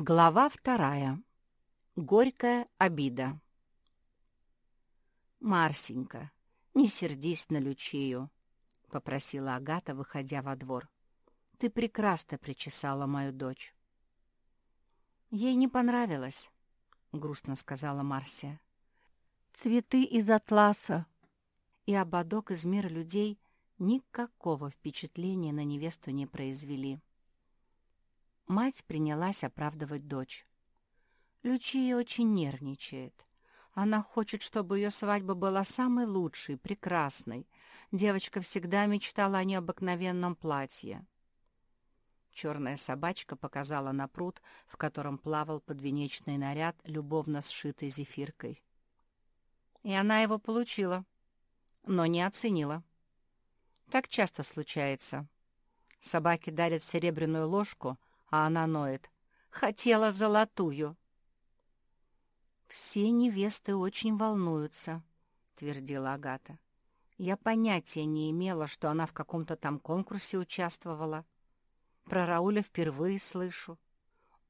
Глава вторая. Горькая обида. «Марсенька, не сердись на Лючию», — попросила Агата, выходя во двор. «Ты прекрасно причесала мою дочь». «Ей не понравилось», — грустно сказала Марсия. «Цветы из атласа и ободок из мира людей никакого впечатления на невесту не произвели». Мать принялась оправдывать дочь. Лючия очень нервничает. Она хочет, чтобы ее свадьба была самой лучшей, прекрасной. Девочка всегда мечтала о необыкновенном платье. Черная собачка показала на пруд, в котором плавал подвенечный наряд, любовно сшитый зефиркой. И она его получила, но не оценила. Так часто случается. Собаки дарят серебряную ложку — а она ноет. «Хотела золотую». «Все невесты очень волнуются», — твердила Агата. «Я понятия не имела, что она в каком-то там конкурсе участвовала. Про Рауля впервые слышу.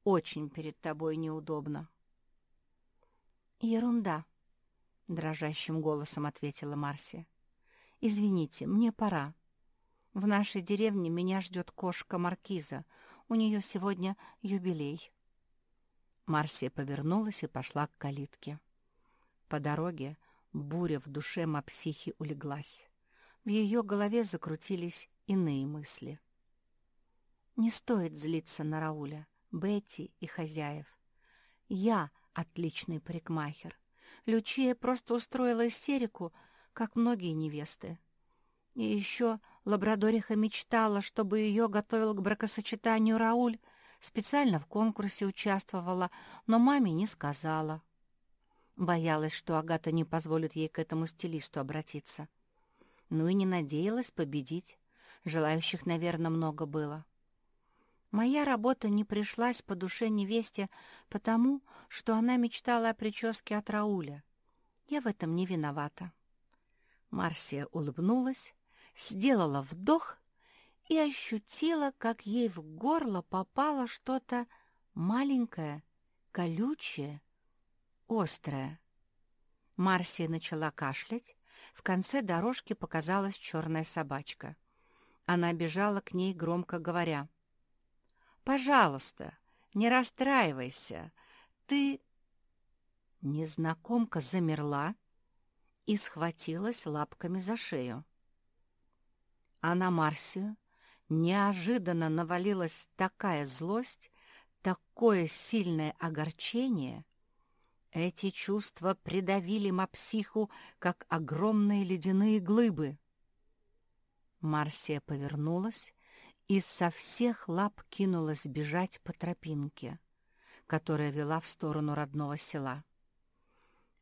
Очень перед тобой неудобно». «Ерунда», — дрожащим голосом ответила Марсия. «Извините, мне пора. В нашей деревне меня ждет кошка Маркиза. У нее сегодня юбилей». Марсия повернулась и пошла к калитке. По дороге буря в душе Мапсихи улеглась. В ее голове закрутились иные мысли. Не стоит злиться на Рауля, Бетти и хозяев. Я отличный парикмахер. Лючия просто устроила истерику, как многие невесты. И еще Лабрадориха мечтала, чтобы ее готовил к бракосочетанию Рауль, специально в конкурсе участвовала, но маме не сказала. Боялась, что Агата не позволит ей к этому стилисту обратиться. Ну и не надеялась победить. Желающих, наверное, много было. Моя работа не пришлась по душе невесте потому, что она мечтала о прическе от Рауля. Я в этом не виновата. Марсия улыбнулась сделала вдох и ощутила, как ей в горло попало что-то маленькое, колючее, острое. Марсия начала кашлять. В конце дорожки показалась черная собачка. Она бежала к ней, громко говоря. «Пожалуйста, не расстраивайся. Ты...» Незнакомка замерла и схватилась лапками за шею а на Марсию неожиданно навалилась такая злость, такое сильное огорчение. Эти чувства придавили Мапсиху, как огромные ледяные глыбы. Марсия повернулась и со всех лап кинулась бежать по тропинке, которая вела в сторону родного села.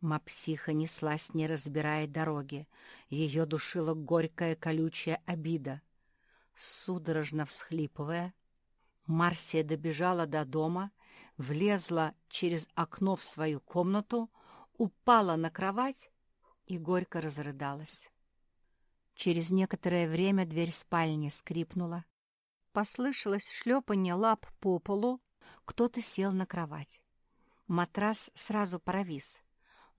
Мапсиха неслась, не разбирая дороги. Ее душила горькая колючая обида. Судорожно всхлипывая, Марсия добежала до дома, влезла через окно в свою комнату, упала на кровать и горько разрыдалась. Через некоторое время дверь спальни скрипнула. Послышалось шлепанье лап по полу, кто-то сел на кровать. Матрас сразу провис —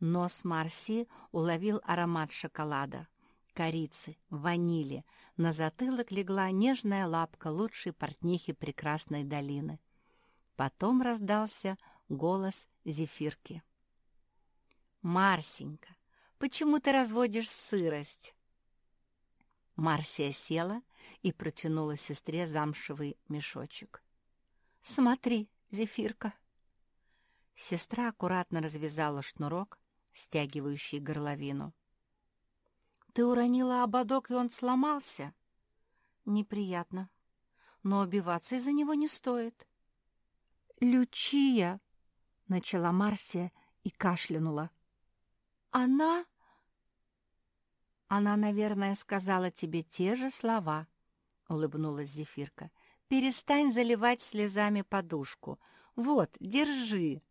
Нос Марси уловил аромат шоколада, корицы, ванили. На затылок легла нежная лапка лучшей портнихи прекрасной долины. Потом раздался голос зефирки. «Марсенька, почему ты разводишь сырость?» Марсия села и протянула сестре замшевый мешочек. «Смотри, зефирка!» Сестра аккуратно развязала шнурок, стягивающий горловину. «Ты уронила ободок, и он сломался?» «Неприятно, но убиваться из-за него не стоит». «Лючия!» — начала Марсия и кашлянула. «Она...» «Она, наверное, сказала тебе те же слова», — улыбнулась Зефирка. «Перестань заливать слезами подушку. Вот, держи».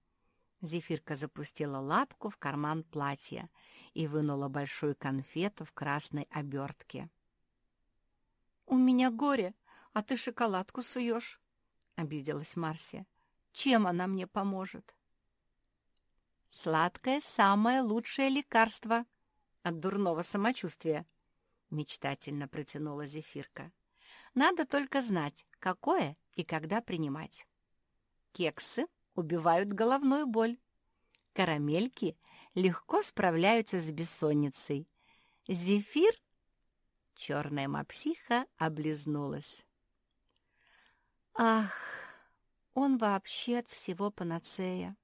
Зефирка запустила лапку в карман платья и вынула большую конфету в красной обертке. «У меня горе, а ты шоколадку суешь», — обиделась Марсия. Чем она мне поможет? Сладкое — самое лучшее лекарство от дурного самочувствия, мечтательно протянула Зефирка. Надо только знать, какое и когда принимать. Кексы убивают головную боль. Карамельки легко справляются с бессонницей. Зефир Черная мапсиха облизнулась. «Ах, он вообще от всего панацея.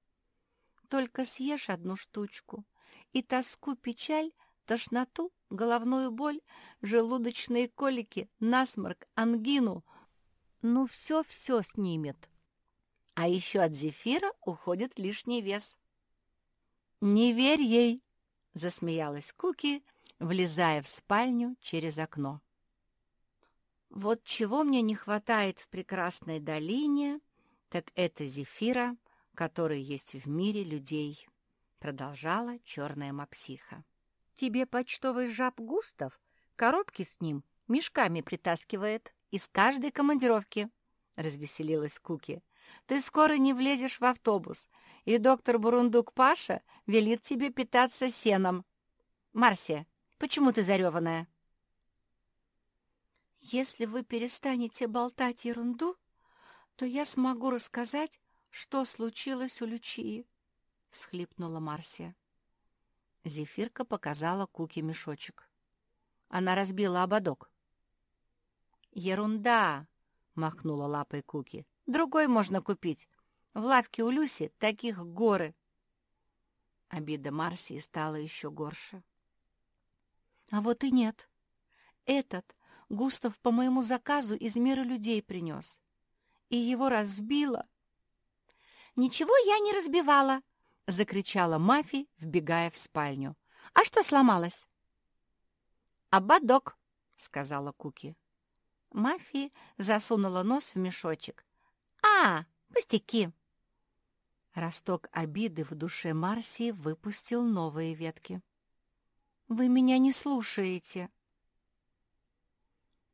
Только съешь одну штучку, и тоску, печаль, тошноту, головную боль, желудочные колики, насморк, ангину. Ну, все-все снимет. А еще от зефира уходит лишний вес». «Не верь ей!» — засмеялась Куки, влезая в спальню через окно. Вот чего мне не хватает в прекрасной долине, так это зефира, который есть в мире людей, продолжала черная мапсиха. Тебе почтовый жаб Густав коробки с ним мешками притаскивает из каждой командировки, развеселилась Куки. Ты скоро не влезешь в автобус, и доктор Бурундук Паша велит тебе питаться сеном. Марсия, Почему ты зареванная?» «Если вы перестанете болтать ерунду, то я смогу рассказать, что случилось у Лючии», — всхлипнула Марсия. Зефирка показала Куки мешочек. Она разбила ободок. «Ерунда!» — махнула лапой Куки. «Другой можно купить. В лавке у Люси таких горы». Обида Марсии стала еще горше. А вот и нет. Этот Густав по моему заказу из мира людей принес. И его разбило. «Ничего я не разбивала!» — закричала Мафи, вбегая в спальню. «А что сломалось?» «Ободок», — сказала Куки. Мафи засунула нос в мешочек. «А, пустяки!» Росток обиды в душе Марсии выпустил новые ветки. Вы меня не слушаете.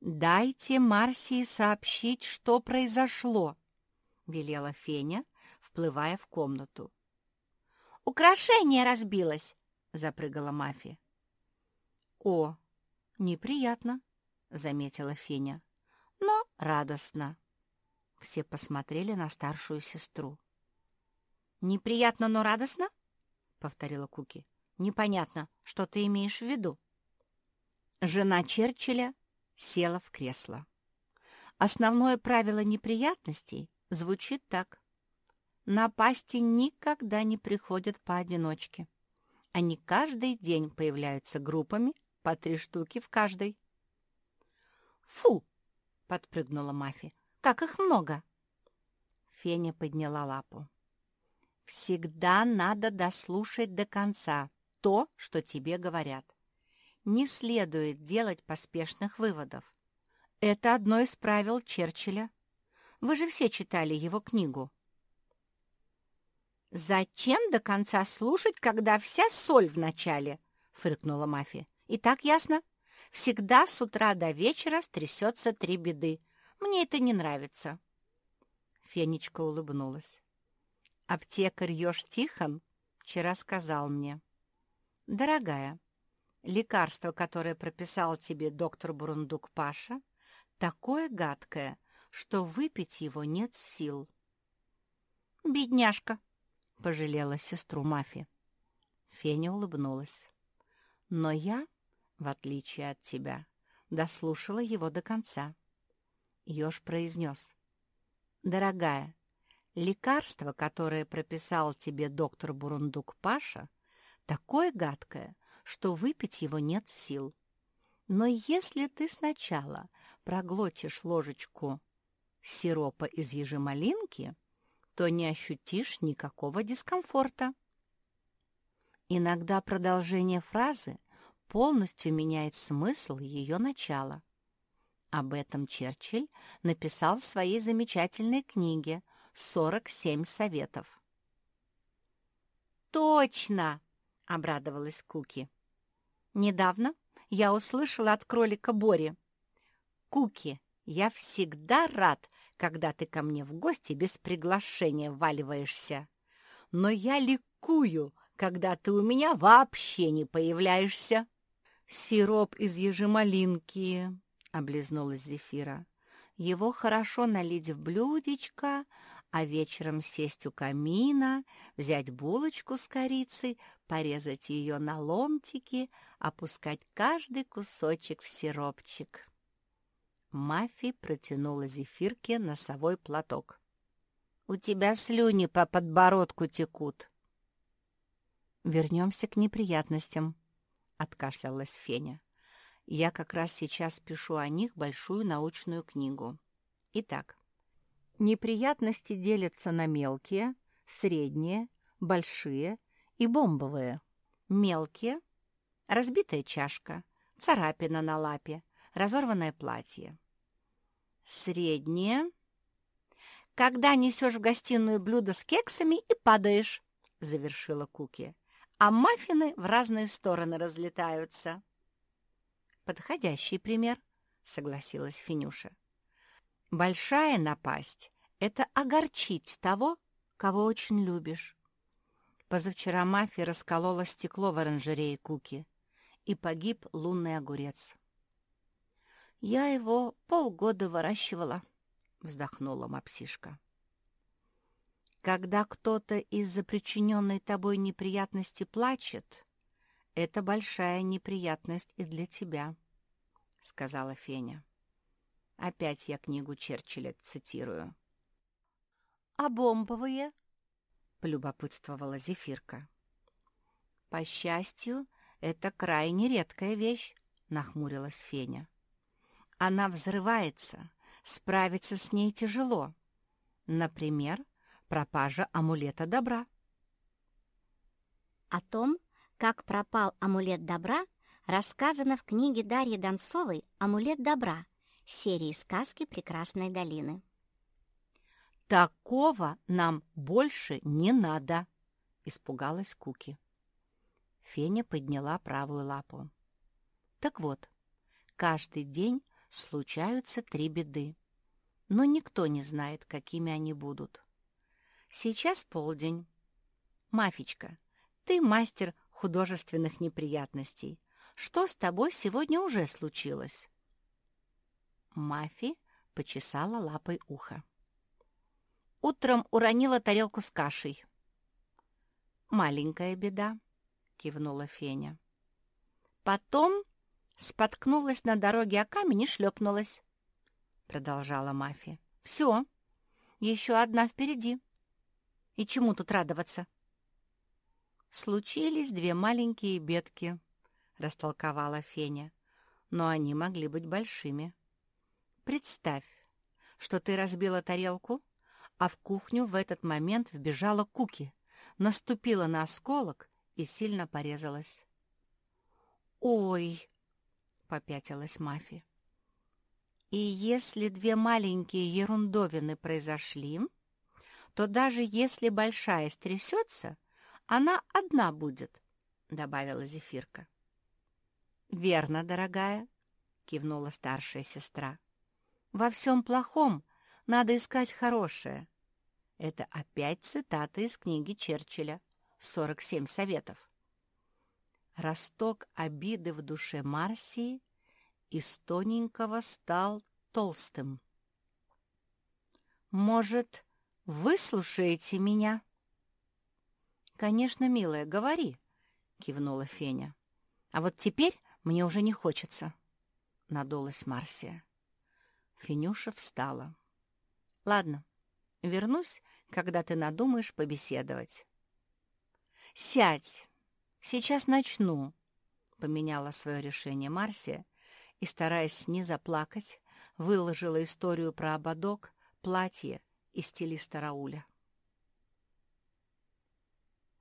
«Дайте Марсии сообщить, что произошло», — велела Феня, вплывая в комнату. «Украшение разбилось», — запрыгала Мафия. «О, неприятно», — заметила Феня, — «но радостно». Все посмотрели на старшую сестру. «Неприятно, но радостно?» — повторила Куки. Непонятно, что ты имеешь в виду. Жена Черчилля села в кресло. Основное правило неприятностей звучит так. Напасти никогда не приходят поодиночке. Они каждый день появляются группами по три штуки в каждой. «Фу!» — подпрыгнула Мафи. «Как их много!» Феня подняла лапу. «Всегда надо дослушать до конца то, что тебе говорят. Не следует делать поспешных выводов. Это одно из правил Черчилля. Вы же все читали его книгу. «Зачем до конца слушать, когда вся соль в начале?» — фыркнула Мафия. «И так ясно. Всегда с утра до вечера стрясется три беды. Мне это не нравится». Фенечка улыбнулась. «Аптекарь Ёж Тихон вчера сказал мне, «Дорогая, лекарство, которое прописал тебе доктор Бурундук Паша, такое гадкое, что выпить его нет сил». «Бедняжка!» — пожалела сестру Мафи. Феня улыбнулась. «Но я, в отличие от тебя, дослушала его до конца». Ёж произнес. «Дорогая, лекарство, которое прописал тебе доктор Бурундук Паша, такое гадкое, что выпить его нет сил. Но если ты сначала проглотишь ложечку сиропа из ежемалинки, то не ощутишь никакого дискомфорта. Иногда продолжение фразы полностью меняет смысл ее начала. Об этом Черчилль написал в своей замечательной книге «47 советов». «Точно!» — обрадовалась Куки. «Недавно я услышала от кролика Бори. Куки, я всегда рад, когда ты ко мне в гости без приглашения валиваешься. Но я ликую, когда ты у меня вообще не появляешься. Сироп из ежемалинки, — облизнулась Зефира. Его хорошо налить в блюдечко, а вечером сесть у камина, взять булочку с корицей, порезать ее на ломтики, опускать каждый кусочек в сиропчик. Мафи протянула Зефирке носовой платок. «У тебя слюни по подбородку текут». «Вернемся к неприятностям», — откашлялась Феня. «Я как раз сейчас пишу о них большую научную книгу. Итак, неприятности делятся на мелкие, средние, большие и бомбовые. Мелкие — разбитая чашка, царапина на лапе, разорванное платье. Среднее — когда несешь в гостиную блюдо с кексами и падаешь, — завершила Куки, а маффины в разные стороны разлетаются. Подходящий пример, — согласилась Финюша. Большая напасть — это огорчить того, кого очень любишь. Позавчера мафия расколола стекло в оранжерее Куки, и погиб лунный огурец. «Я его полгода выращивала», — вздохнула мапсишка. «Когда кто-то из-за причиненной тобой неприятности плачет, это большая неприятность и для тебя», — сказала Феня. Опять я книгу Черчилля цитирую. «А бомбовые?» — полюбопытствовала Зефирка. «По счастью, это крайне редкая вещь», — нахмурилась Феня. Она взрывается, справиться с ней тяжело. Например, пропажа амулета добра. О том, как пропал амулет добра, рассказано в книге Дарьи Донцовой «Амулет добра» серии сказки «Прекрасной долины». «Такого нам больше не надо!» — испугалась Куки. Феня подняла правую лапу. «Так вот, каждый день случаются три беды, но никто не знает, какими они будут. Сейчас полдень. Мафичка, ты мастер художественных неприятностей. Что с тобой сегодня уже случилось?» Мафи почесала лапой ухо. «Утром уронила тарелку с кашей». «Маленькая беда», — кивнула Феня. «Потом Споткнулась на дороге о камень и шлепнулась. Продолжала Мафия. Все, еще одна впереди. И чему тут радоваться? Случились две маленькие бедки, растолковала Феня, но они могли быть большими. Представь, что ты разбила тарелку, а в кухню в этот момент вбежала Куки, наступила на осколок и сильно порезалась. «Ой!» попятилась Мафи. И если две маленькие ерундовины произошли, то даже если большая стрясется, она одна будет, — добавила Зефирка. — Верно, дорогая, — кивнула старшая сестра. — Во всем плохом надо искать хорошее. Это опять цитата из книги Черчилля «Сорок семь советов» росток обиды в душе Марсии из тоненького стал толстым. «Может, выслушаете меня?» «Конечно, милая, говори», — кивнула Феня. «А вот теперь мне уже не хочется», — надулась Марсия. Фенюша встала. «Ладно, вернусь, когда ты надумаешь побеседовать». «Сядь, «Сейчас начну», — поменяла свое решение Марсия и, стараясь не заплакать, выложила историю про ободок, платье и стилиста Рауля.